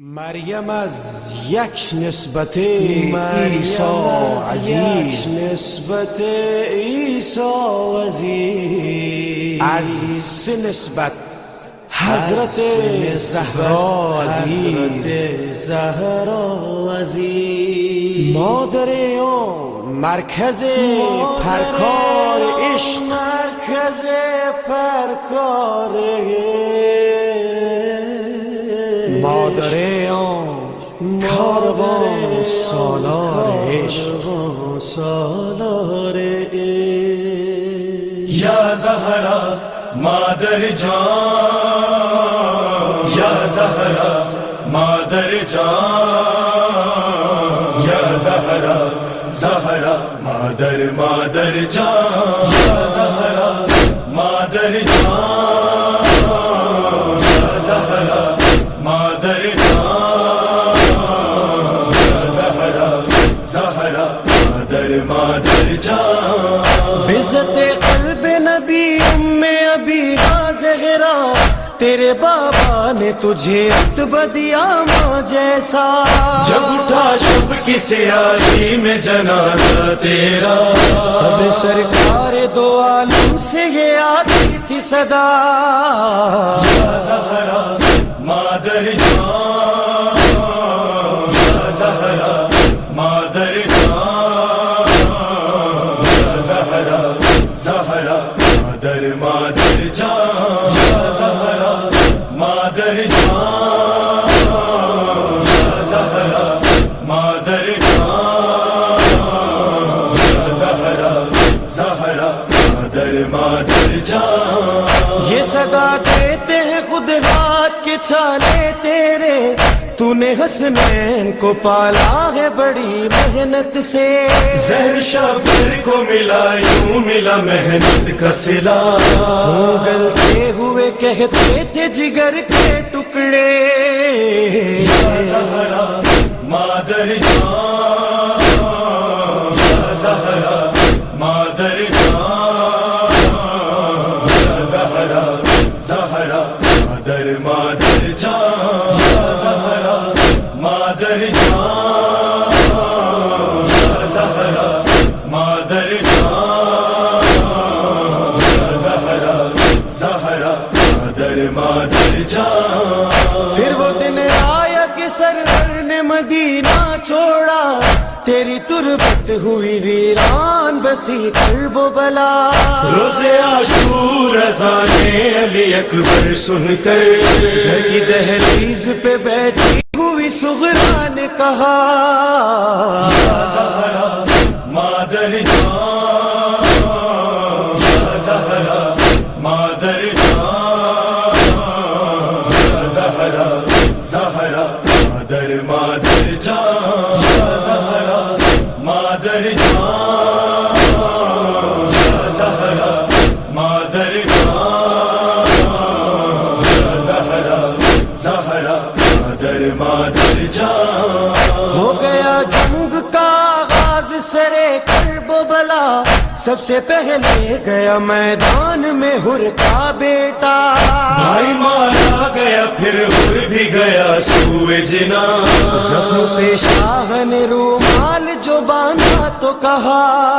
مریم از یک نسبت عیسی عزیز. نسبت عیسی عزیز. از سه نسبت حضرت زهرا عزیز. زهرا عزیز. مادر اون مرکز پرکار عشق. مرکز پرکار مادر اون کاروان سالار عشق. سالار یا زهرا مادر جان، یا زهرا مادر جان، یا زهرا زهرا مادر مادر جان، یا زهرا مادر جان. زهرا مادر مادر جان۔ عزت قلب نبی ام ابی غازغرا تیرے بابا نے تجھے رتبہ دیا ماں جیسا۔ جب اٹھا شب کی سیاہی میں جنازہ تیرا۔ تب سرکار دو عالم سے یہ آتی تھی صدا۔ زہرا مادر جان۔ مادر جان، زہرا، مادر جان، زہرا، مادر جان، زہرا زہرا، مادر مادر جان۔ یہ صدا دیتے ہیں خود چھالے تیرے۔ تو نے حسنین کو پالا ہے بڑی محنت سے۔ زہر شابر کو ملا یوں ملا محنت کا سلا۔ گلتے ہوئے کہتے تھے جگر کے ٹکڑے۔ زہرا مادر جان۔ زہرا مادر مادر جان۔ پھر وہ دن آیا کہ سرور نے مدینہ چھوڑا۔ تیری تربت ہوئی ویران بسی کرب و بلا۔ روز عاشور ازانے علی اکبر سن کر۔ گھر کی دہلیز پہ بیٹھی ہوئی سغرا نے کہا مادر جان۔ جان۔ ہو گیا جنگ کا آغاز سرے کرب بلا۔ سب سے پہلے گیا میدان میں ہر کا بیٹا۔ بھائی مارا گیا پھر ہر بھی گیا سوئے جنا۔ زخم پہ شاہ نے رومال جو باندھا تو کہا۔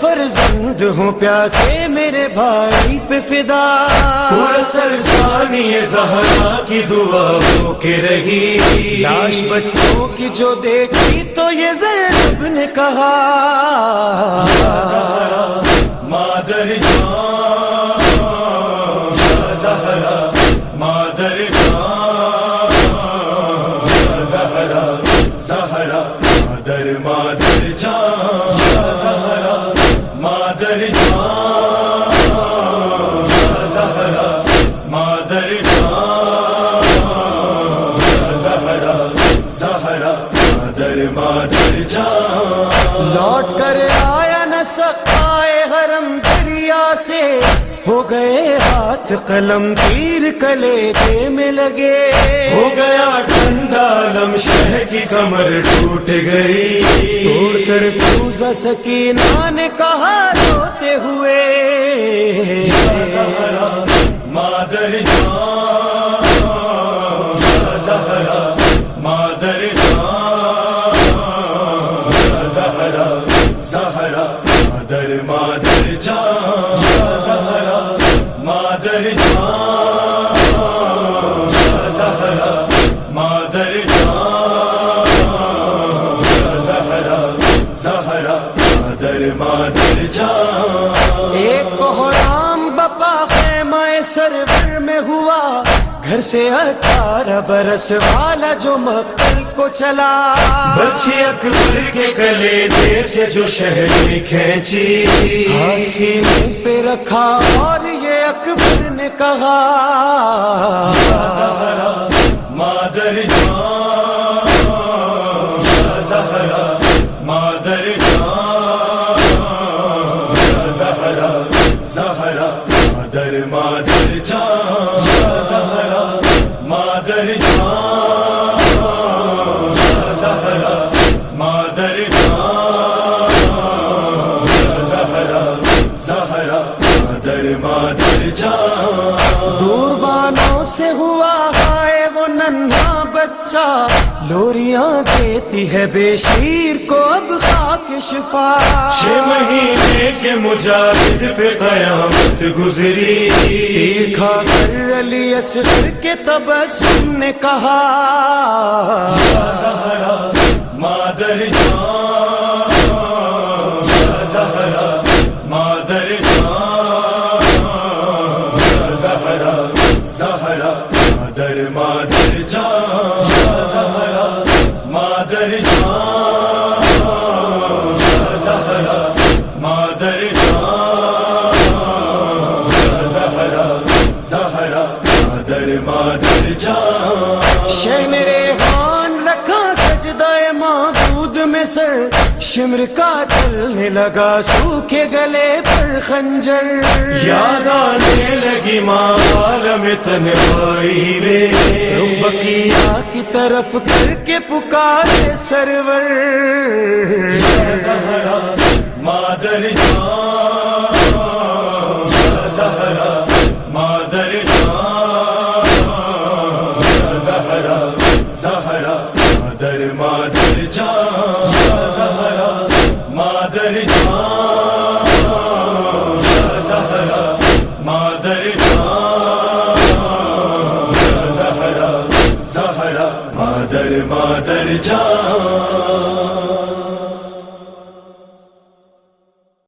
فرزند ہوں پیاسے میرے بھائی پہ فدا۔ پورا سرسانی زہرا کی دعا ہو کے رہی۔ لاش بچوں کی جو دیکھی تو یہ زینب نے کہا زہرا مادر جان۔ زہرا جا لوٹ کر آیا نہ سکائے حرم دریا سے۔ ہو گئے ہاتھ قلم تیر کلے دے میں لگے۔ ہو گیا ٹھنڈا لم شہ کی کمر ٹوٹ گئی۔ توڑ کر تو سکینہ نے کہا روتے ہوئے؟ مادر جان۔ سے اٹھارہ برس والا جو مقتل کو چلا۔ بچی اکبر کے گلے دے سے جو شہر میں کھینچی۔ سینے پہ رکھا اور یہ اکبر نے کہا۔ مادر جان۔ لوریاں دیتی ہے بے شیر کو اب خاک شفا۔ چھ مہینے کے مجاہد پہ قیامت گزری۔ تیر کھا کر علی اصغر کے تبسم نے کہا۔ زہرا مادر جان۔ زہرا مادر جان۔ شہن ریحان رکھا سجدہ معبود میں سر۔ شمر کا چلنے لگا سوکھے گلے پر خنجر۔ یاد آنے لگی ماں عالم تنہائی میں۔ رخ بقیہ کی طرف کر کے پکارے سرور۔ مادر جان۔